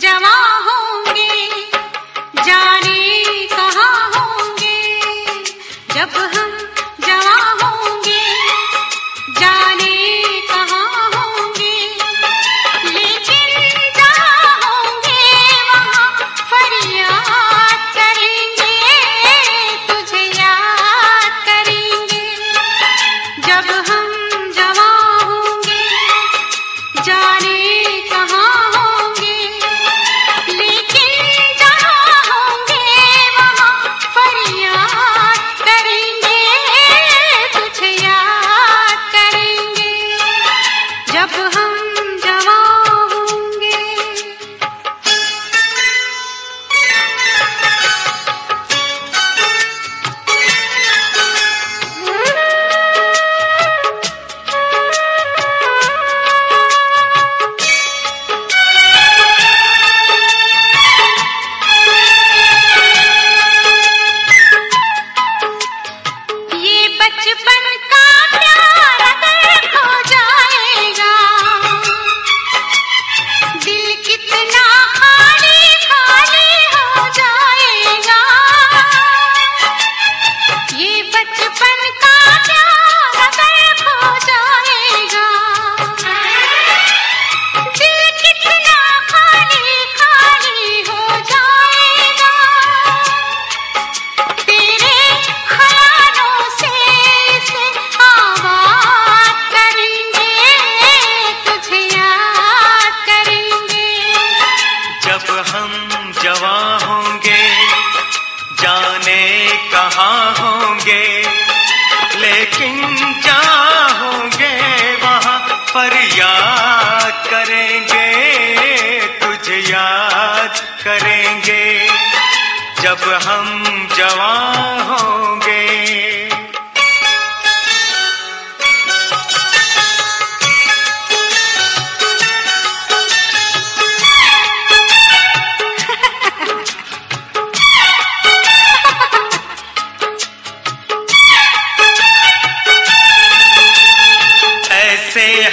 जब हम कहाँ होंगे? लेकिन जहाँ होंगे वहाँ पर याद करेंगे, तुझे याद करेंगे। जब हम जवा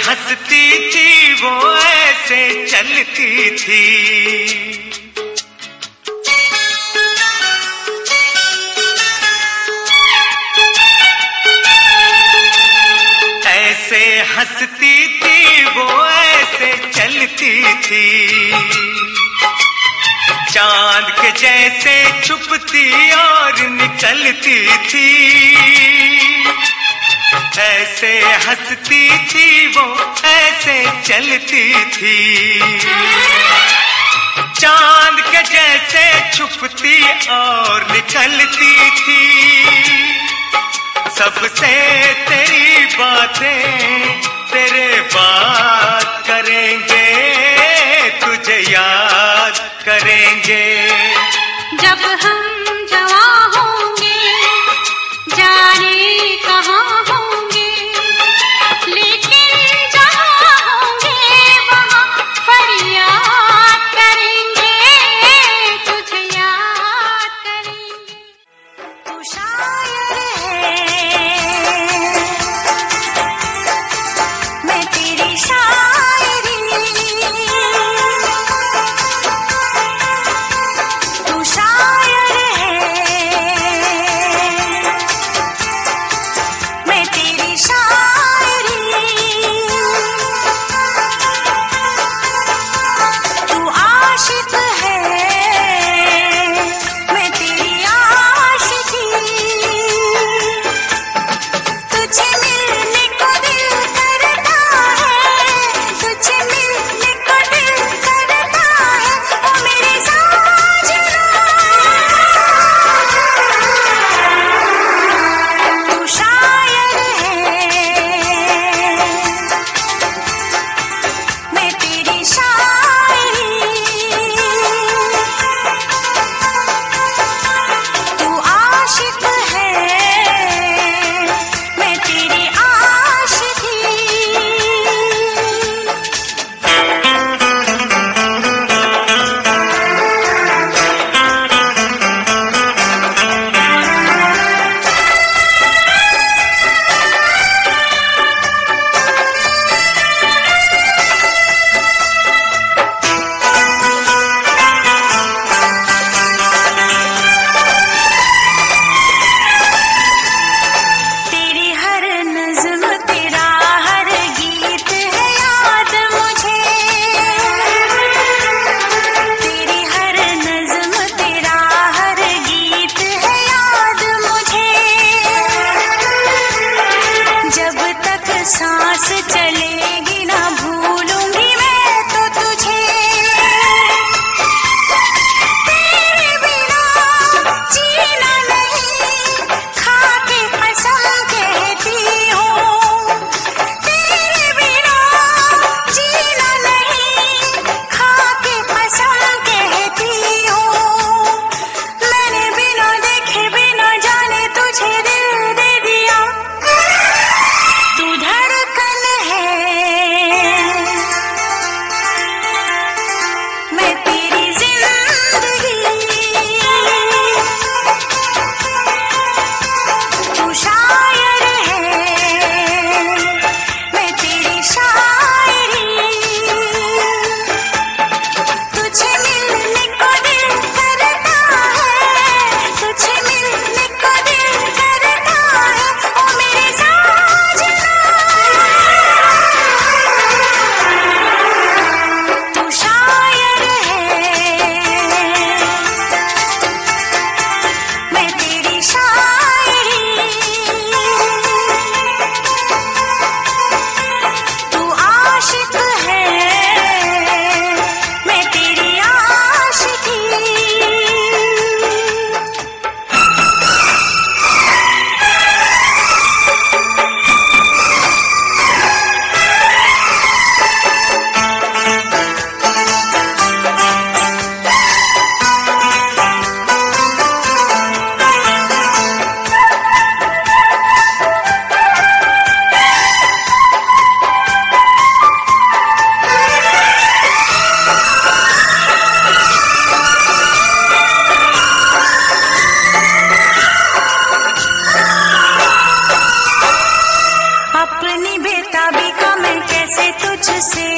हंसती थी वो ऐसे चलती थी। ऐसे हंसती थी वो ऐसे चलती थी। चाँद के जैसे छुपती और निकलती थी। ऐसे हंसती थी वो ऐसे चलती थी। चाँद के जैसे छुपती और निकलती थी। सबसे तेरी बातें तेरे बात करेंगे, तुझे याद करेंगे। जब हम see